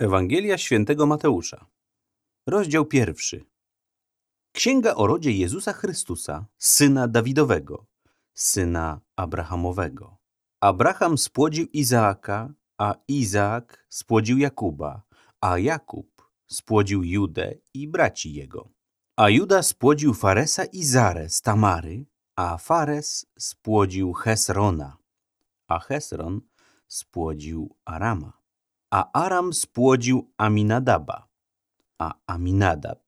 Ewangelia świętego Mateusza, rozdział pierwszy. Księga o rodzie Jezusa Chrystusa, syna Dawidowego, syna Abrahamowego. Abraham spłodził Izaaka, a Izaak spłodził Jakuba, a Jakub spłodził Judę i braci jego. A Juda spłodził Faresa i Zarę z Tamary, a Fares spłodził Hesrona, a Hesron spłodził Arama. A Aram spłodził Aminadaba, a Aminadab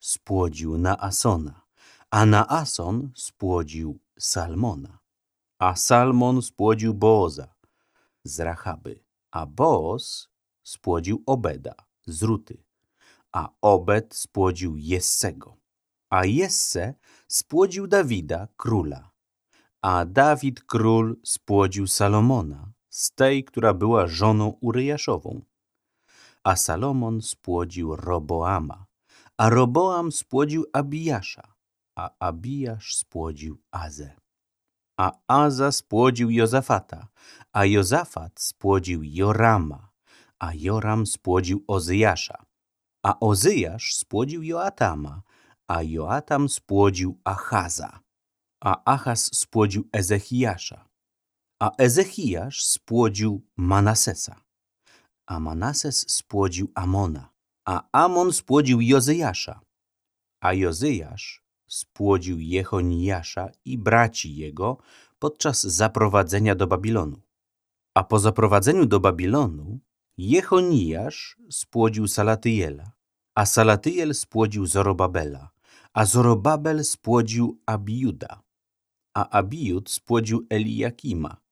spłodził Naasona, a Naason spłodził Salmona, a Salmon spłodził Booza z Rachaby, a Booz spłodził Obeda z Ruty, a Obed spłodził Jessego, a Jesse spłodził Dawida, króla, a Dawid król spłodził Salomona, z tej, która była żoną Uryjaszową. A Salomon spłodził Roboama, a Roboam spłodził Abijasza, a Abijasz spłodził Azę. A Aza spłodził Jozafata, a Jozafat spłodził Jorama, a Joram spłodził Ozyjasza, a Ozyjasz spłodził Joatama, a Joatam spłodził Achaza, a Achaz spłodził Ezechiasza, a Ezechiasz spłodził Manasesa, a Manases spłodził Amona, a Amon spłodził Jozyjasza, a Jozyjasz spłodził Jechoniasza i braci jego podczas zaprowadzenia do Babilonu. A po zaprowadzeniu do Babilonu Jechonijasz spłodził Salatyjela, a Salatyjel spłodził Zorobabela, a Zorobabel spłodził Abiuda, a Abiud spłodził Eliakima,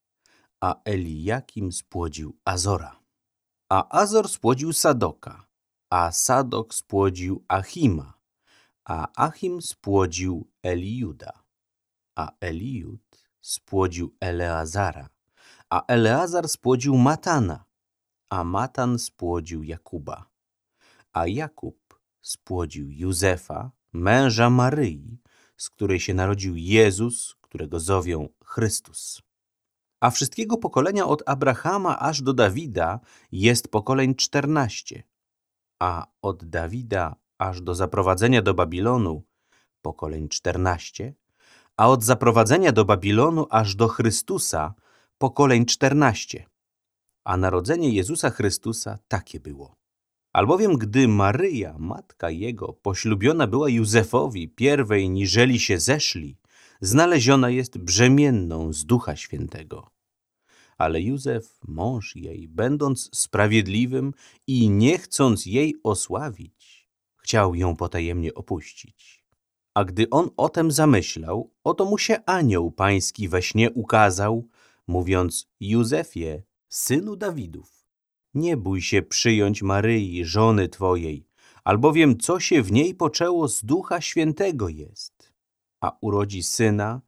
a Eliakim spłodził Azora. A Azor spłodził Sadoka, a Sadok spłodził Achima, a Achim spłodził Eliuda, a Eliud spłodził Eleazara, a Eleazar spłodził Matana, a Matan spłodził Jakuba, a Jakub spłodził Józefa, męża Maryi, z której się narodził Jezus, którego zowią Chrystus. A wszystkiego pokolenia od Abrahama aż do Dawida jest pokoleń czternaście, a od Dawida aż do zaprowadzenia do Babilonu pokoleń czternaście, a od zaprowadzenia do Babilonu aż do Chrystusa pokoleń czternaście. A narodzenie Jezusa Chrystusa takie było. Albowiem gdy Maryja, matka Jego, poślubiona była Józefowi pierwej niżeli się zeszli, znaleziona jest brzemienną z Ducha Świętego. Ale Józef, mąż jej, będąc sprawiedliwym i nie chcąc jej osławić, chciał ją potajemnie opuścić. A gdy on o tem zamyślał, oto mu się anioł pański we śnie ukazał, mówiąc, Józefie, synu Dawidów, nie bój się przyjąć Maryi, żony twojej, albowiem co się w niej poczęło z Ducha Świętego jest, a urodzi syna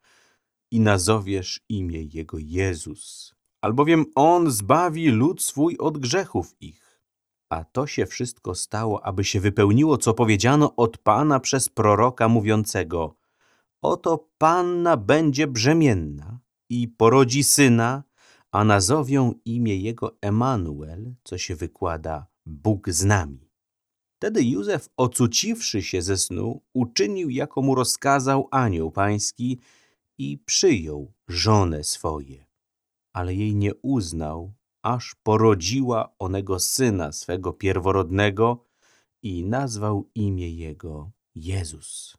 i nazowiesz imię Jego Jezus, albowiem On zbawi lud swój od grzechów ich. A to się wszystko stało, aby się wypełniło, co powiedziano od Pana przez proroka mówiącego Oto Panna będzie brzemienna i porodzi syna, a nazowią imię jego Emanuel, co się wykłada Bóg z nami. Wtedy Józef, ocuciwszy się ze snu, uczynił, jako mu rozkazał anioł pański i przyjął żonę swoje. Ale jej nie uznał, aż porodziła onego syna swego pierworodnego i nazwał imię jego Jezus.